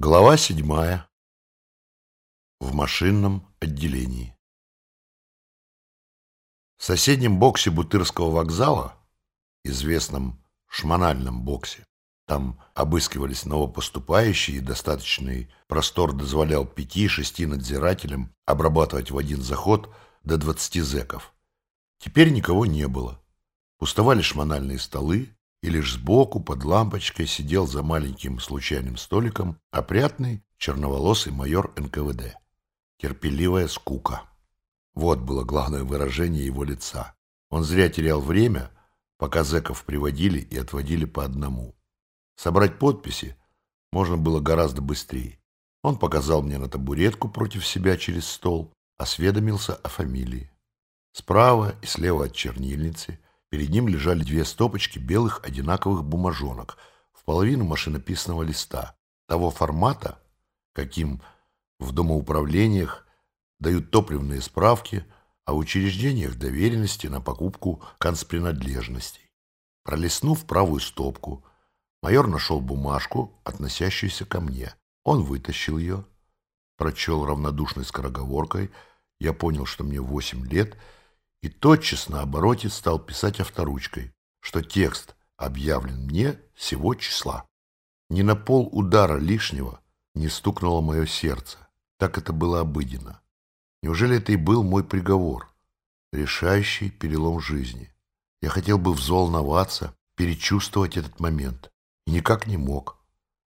Глава седьмая. В машинном отделении. В соседнем боксе Бутырского вокзала, известном шмональном боксе, там обыскивались новопоступающие, и достаточный простор дозволял пяти-шести надзирателям обрабатывать в один заход до двадцати зэков. Теперь никого не было. Пустовали шмональные столы, и лишь сбоку под лампочкой сидел за маленьким случайным столиком опрятный черноволосый майор НКВД. Терпеливая скука. Вот было главное выражение его лица. Он зря терял время, пока зэков приводили и отводили по одному. Собрать подписи можно было гораздо быстрее. Он показал мне на табуретку против себя через стол, осведомился о фамилии. Справа и слева от чернильницы – Перед ним лежали две стопочки белых одинаковых бумажонок в половину машинописного листа, того формата, каким в домоуправлениях дают топливные справки о учреждениях доверенности на покупку конспринадлежностей. Пролистнув правую стопку, майор нашел бумажку, относящуюся ко мне. Он вытащил ее, прочел равнодушной скороговоркой. Я понял, что мне восемь лет — и тотчас на обороте стал писать авторучкой, что текст объявлен мне всего числа. Ни на пол удара лишнего не стукнуло мое сердце. Так это было обыденно. Неужели это и был мой приговор, решающий перелом жизни? Я хотел бы взволноваться, перечувствовать этот момент, и никак не мог.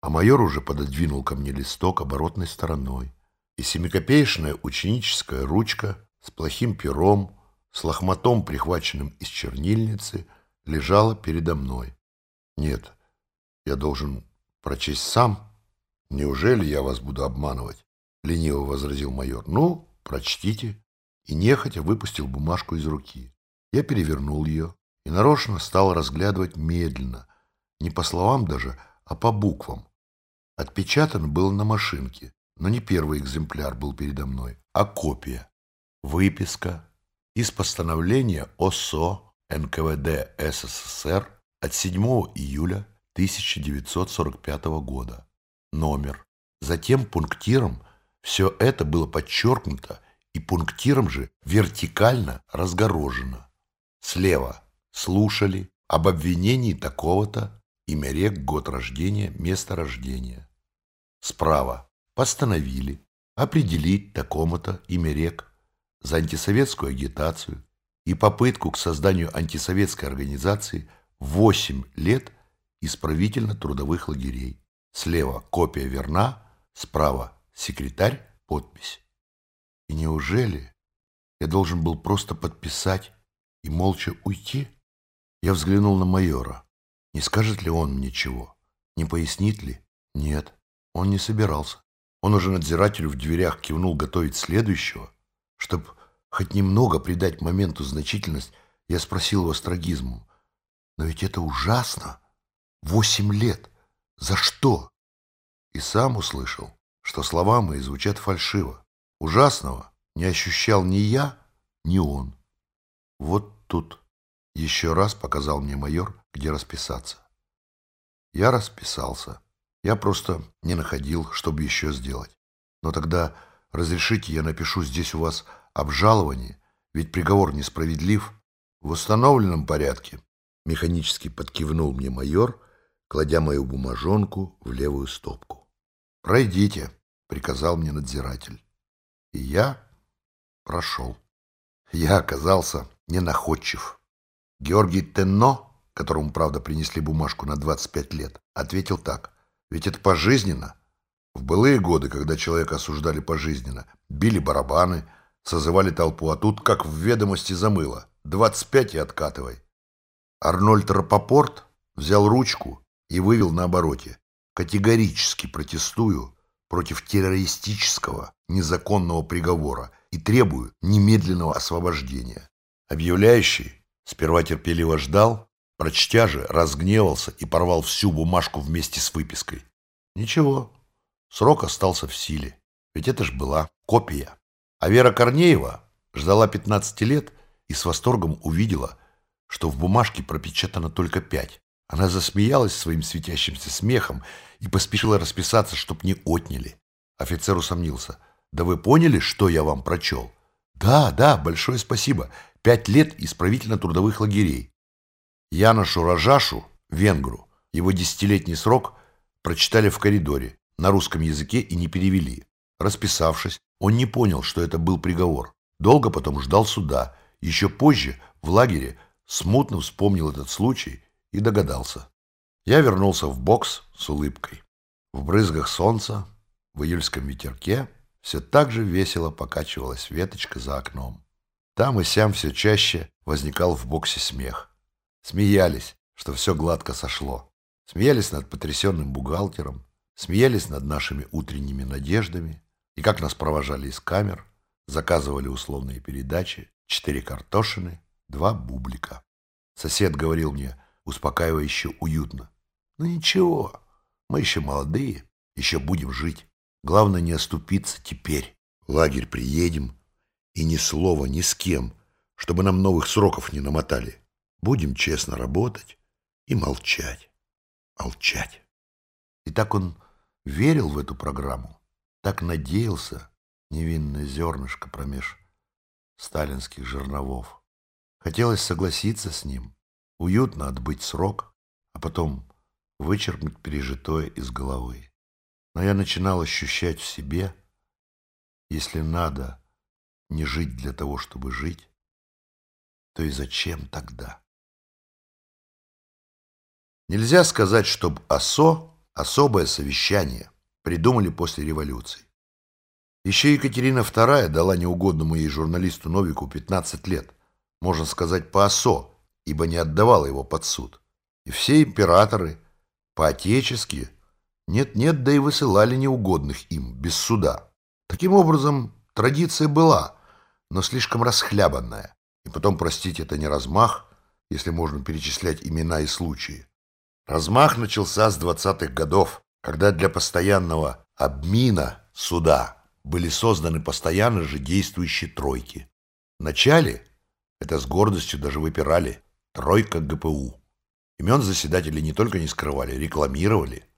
А майор уже пододвинул ко мне листок оборотной стороной, и семикопеечная ученическая ручка с плохим пером с лохматом, прихваченным из чернильницы, лежала передо мной. Нет, я должен прочесть сам. Неужели я вас буду обманывать? Лениво возразил майор. Ну, прочтите. И нехотя выпустил бумажку из руки. Я перевернул ее и нарочно стал разглядывать медленно, не по словам даже, а по буквам. Отпечатан был на машинке, но не первый экземпляр был передо мной, а копия. Выписка из постановления ОСО НКВД СССР от 7 июля 1945 года. Номер. Затем пунктиром все это было подчеркнуто и пунктиром же вертикально разгорожено. Слева слушали об обвинении такого-то, имя рек, год рождения, место рождения. Справа постановили определить такому-то имя рек, за антисоветскую агитацию и попытку к созданию антисоветской организации 8 лет исправительно-трудовых лагерей. Слева копия верна, справа секретарь, подпись. И неужели я должен был просто подписать и молча уйти? Я взглянул на майора. Не скажет ли он мне чего? Не пояснит ли? Нет, он не собирался. Он уже надзирателю в дверях кивнул готовить следующего, чтобы хоть немного придать моменту значительность, я спросил его с трагизмом. «Но ведь это ужасно! Восемь лет! За что?» И сам услышал, что слова мои звучат фальшиво. Ужасного не ощущал ни я, ни он. Вот тут еще раз показал мне майор, где расписаться. Я расписался. Я просто не находил, чтобы еще сделать. Но тогда разрешите, я напишу здесь у вас обжаловании, ведь приговор несправедлив, в установленном порядке. Механически подкивнул мне майор, кладя мою бумажонку в левую стопку. «Пройдите», — приказал мне надзиратель. И я прошел. Я оказался ненаходчив. Георгий Тенно, которому, правда, принесли бумажку на 25 лет, ответил так. Ведь это пожизненно. В былые годы, когда человека осуждали пожизненно, били барабаны, Созывали толпу, а тут как в ведомости замыло. Двадцать пять и откатывай. Арнольд Рапопорт взял ручку и вывел на обороте. Категорически протестую против террористического незаконного приговора и требую немедленного освобождения. Объявляющий сперва терпеливо ждал, прочтя же, разгневался и порвал всю бумажку вместе с выпиской. Ничего, срок остался в силе, ведь это ж была копия. А Вера Корнеева ждала 15 лет и с восторгом увидела, что в бумажке пропечатано только пять. Она засмеялась своим светящимся смехом и поспешила расписаться, чтоб не отняли. Офицер усомнился. «Да вы поняли, что я вам прочел?» «Да, да, большое спасибо. Пять лет исправительно-трудовых лагерей». Яношу Ражашу, венгру, его десятилетний срок прочитали в коридоре на русском языке и не перевели. Расписавшись, он не понял, что это был приговор. Долго потом ждал суда. Еще позже, в лагере, смутно вспомнил этот случай и догадался. Я вернулся в бокс с улыбкой. В брызгах солнца, в июльском ветерке все так же весело покачивалась веточка за окном. Там и сям все чаще возникал в боксе смех. Смеялись, что все гладко сошло. Смеялись над потрясенным бухгалтером, смеялись над нашими утренними надеждами, и как нас провожали из камер, заказывали условные передачи, четыре картошины, два бублика. Сосед говорил мне, успокаивающе уютно. Ну ничего, мы еще молодые, еще будем жить. Главное не оступиться теперь. Лагерь приедем, и ни слова ни с кем, чтобы нам новых сроков не намотали. Будем честно работать и молчать, молчать. И так он верил в эту программу, так надеялся, невинное зернышко промеж сталинских жерновов. Хотелось согласиться с ним, уютно отбыть срок, а потом вычеркнуть пережитое из головы. Но я начинал ощущать в себе, если надо не жить для того, чтобы жить, то и зачем тогда? Нельзя сказать, чтобы ОСО, особое совещание, придумали после революции. Еще Екатерина II дала неугодному ей журналисту Новику 15 лет, можно сказать, по ОСО, ибо не отдавала его под суд. И все императоры по-отечески нет-нет, да и высылали неугодных им, без суда. Таким образом, традиция была, но слишком расхлябанная. И потом, простите, это не размах, если можно перечислять имена и случаи. Размах начался с 20-х годов, когда для постоянного обмина суда были созданы постоянно же действующие тройки. Вначале это с гордостью даже выпирали «тройка ГПУ». Имен заседателей не только не скрывали, рекламировали.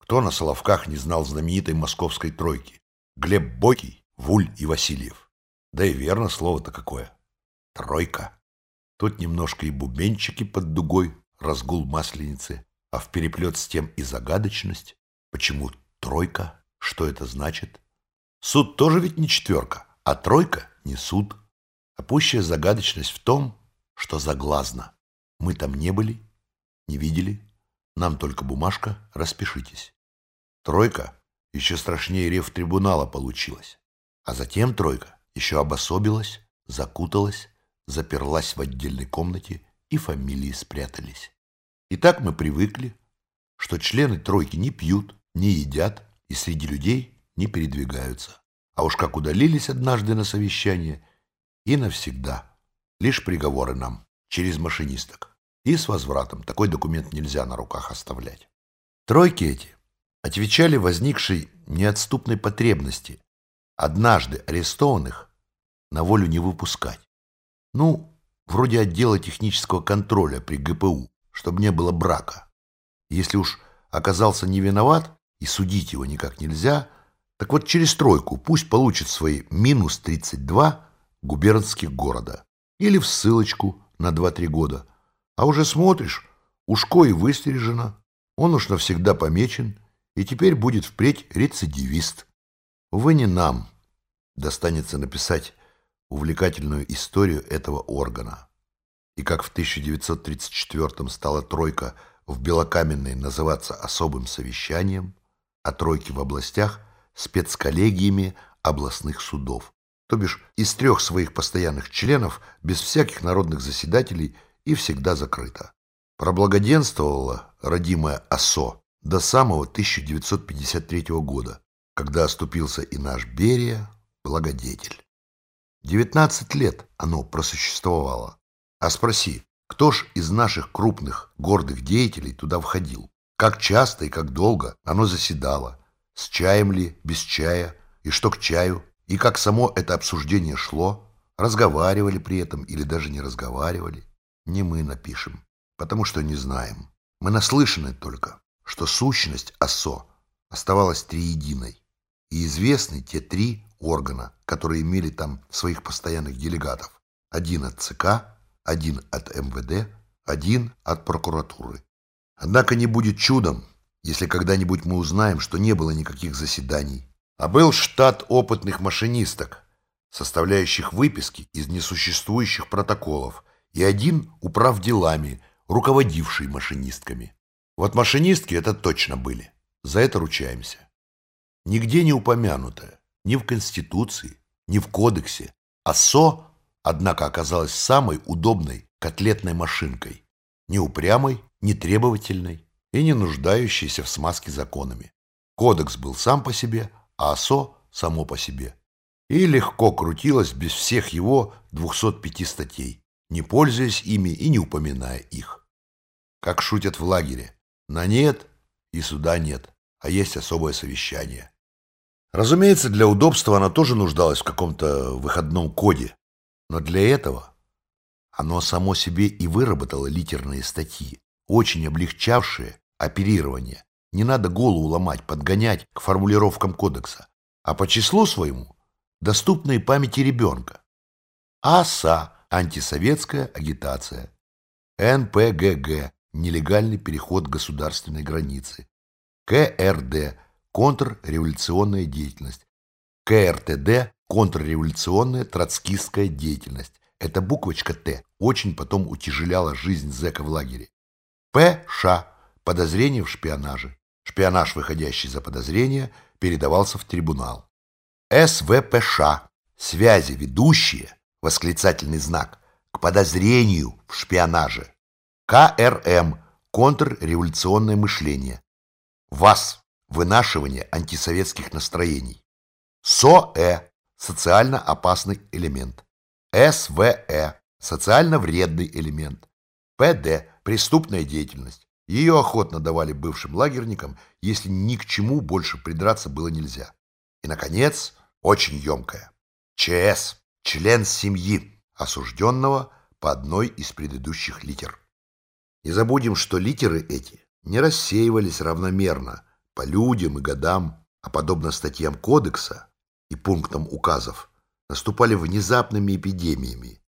Кто на Соловках не знал знаменитой московской тройки? Глеб Бойкий, Вуль и Васильев. Да и верно слово-то какое. Тройка. Тут немножко и бубенчики под дугой разгул масленицы, а в переплет с тем и загадочность. Почему тройка? Что это значит? Суд тоже ведь не четверка, а тройка не суд. А пущая загадочность в том, что заглазно. Мы там не были, не видели. Нам только бумажка, распишитесь. Тройка еще страшнее рев трибунала получилась. А затем тройка еще обособилась, закуталась, заперлась в отдельной комнате и фамилии спрятались. И так мы привыкли, что члены тройки не пьют, не едят и среди людей не передвигаются. А уж как удалились однажды на совещание и навсегда. Лишь приговоры нам через машинисток. И с возвратом такой документ нельзя на руках оставлять. Тройки эти отвечали возникшей неотступной потребности однажды арестованных на волю не выпускать. Ну, вроде отдела технического контроля при ГПУ, чтобы не было брака. Если уж оказался не виноват и судить его никак нельзя, так вот через тройку пусть получит свои минус 32 губернских города или в ссылочку на 2-3 года. А уже смотришь, ушко и выстрижено, он уж навсегда помечен и теперь будет впредь рецидивист. Увы, не нам достанется написать увлекательную историю этого органа. И как в 1934 стала тройка в Белокаменной называться особым совещанием, а тройки в областях – спецколлегиями областных судов, то бишь из трех своих постоянных членов без всяких народных заседателей и всегда закрыто. Проблагоденствовала родимая ОСО до самого 1953 года, когда оступился и наш Берия, благодетель. 19 лет оно просуществовало. А спроси, кто ж из наших крупных гордых деятелей туда входил? Как часто и как долго оно заседало? С чаем ли, без чая? И что к чаю? И как само это обсуждение шло? Разговаривали при этом или даже не разговаривали? Не мы напишем, потому что не знаем. Мы наслышаны только, что сущность ОСО оставалась триединой, и известны те три органа, которые имели там своих постоянных делегатов. Один от ЦК, один от МВД, один от прокуратуры. Однако не будет чудом, если когда-нибудь мы узнаем, что не было никаких заседаний, а был штат опытных машинисток, составляющих выписки из несуществующих протоколов, и один управ делами, руководивший машинистками. Вот машинистки это точно были. За это ручаемся. Нигде не упомянуто, ни в Конституции, ни в Кодексе, а СО, однако, оказалась самой удобной котлетной машинкой, не упрямой, не требовательной и не нуждающейся в смазке законами. Кодекс был сам по себе, а ОСО само по себе. И легко крутилось без всех его 205 статей, не пользуясь ими и не упоминая их. Как шутят в лагере, на нет и суда нет, а есть особое совещание. Разумеется, для удобства она тоже нуждалась в каком-то выходном коде, но для этого оно само себе и выработало литерные статьи, очень облегчавшие оперирование. Не надо голову ломать, подгонять к формулировкам кодекса, а по числу своему доступные памяти ребенка. АСА – антисоветская агитация. НПГГ – нелегальный переход государственной границы. КРД контрреволюционная деятельность. КРТД – контрреволюционная троцкистская деятельность. Эта буквочка «Т» очень потом утяжеляла жизнь зэка в лагере. ПШ – подозрение в шпионаже. Шпионаж, выходящий за подозрение, передавался в трибунал. СВПШ – связи ведущие, восклицательный знак, к подозрению в шпионаже. КРМ – контрреволюционное мышление. ВАС вынашивание антисоветских настроений. СОЭ – социально опасный элемент. СВЭ – социально вредный элемент. ПД – преступная деятельность. Ее охотно давали бывшим лагерникам, если ни к чему больше придраться было нельзя. И, наконец, очень емкая. ЧС – член семьи, осужденного по одной из предыдущих литер. Не забудем, что литеры эти не рассеивались равномерно – по людям и годам, а подобно статьям кодекса и пунктам указов, наступали внезапными эпидемиями.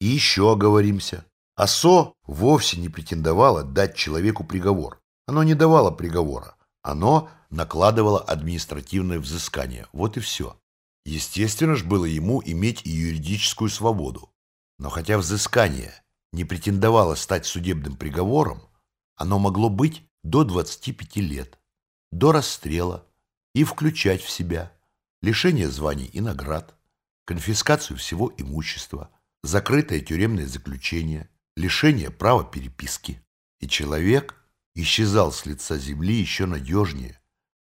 И еще оговоримся. АСО вовсе не претендовало дать человеку приговор. Оно не давало приговора. Оно накладывало административное взыскание. Вот и все. Естественно же было ему иметь и юридическую свободу. Но хотя взыскание не претендовало стать судебным приговором, оно могло быть до 25 лет до расстрела и включать в себя лишение званий и наград, конфискацию всего имущества, закрытое тюремное заключение, лишение права переписки. И человек исчезал с лица земли еще надежнее,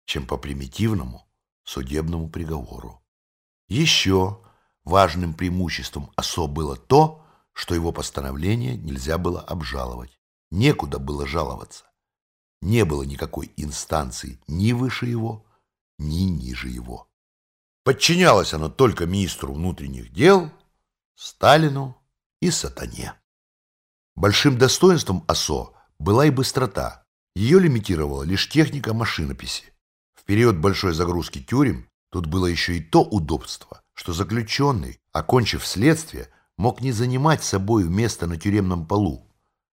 чем по примитивному судебному приговору. Еще важным преимуществом ОСО было то, что его постановление нельзя было обжаловать. Некуда было жаловаться не было никакой инстанции ни выше его, ни ниже его. Подчинялось оно только министру внутренних дел, Сталину и сатане. Большим достоинством ОСО была и быстрота. Ее лимитировала лишь техника машинописи. В период большой загрузки тюрем тут было еще и то удобство, что заключенный, окончив следствие, мог не занимать собой место на тюремном полу,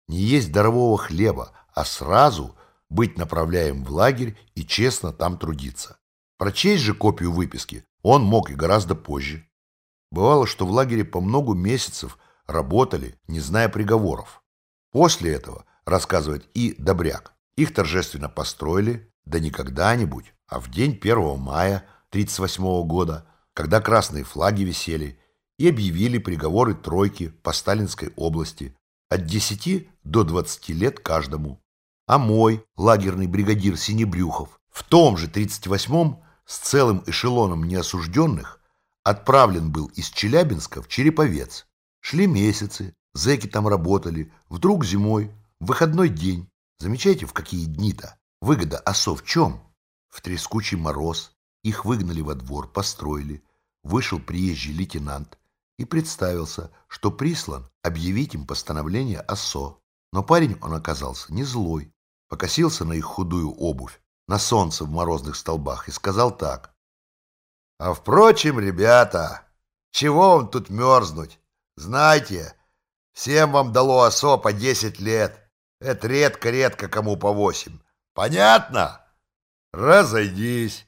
не есть дарового хлеба, а сразу быть направляем в лагерь и честно там трудиться. Прочесть же копию выписки он мог и гораздо позже. Бывало, что в лагере по много месяцев работали, не зная приговоров. После этого, рассказывает и Добряк, их торжественно построили, да не когда-нибудь, а в день 1 мая 1938 года, когда красные флаги висели, и объявили приговоры тройки по Сталинской области от 10 до 20 лет каждому а мой лагерный бригадир Синебрюхов в том же 38-м с целым эшелоном неосужденных отправлен был из Челябинска в Череповец. Шли месяцы, зэки там работали, вдруг зимой, выходной день. Замечаете, в какие дни-то? Выгода осо в чем? В трескучий мороз. Их выгнали во двор, построили. Вышел приезжий лейтенант и представился, что прислан объявить им постановление ОСО. Но парень он оказался не злой, покосился на их худую обувь, на солнце в морозных столбах и сказал так. «А впрочем, ребята, чего вам тут мерзнуть? Знаете, всем вам дало осо по десять лет. Это редко-редко кому по восемь. Понятно? Разойдись».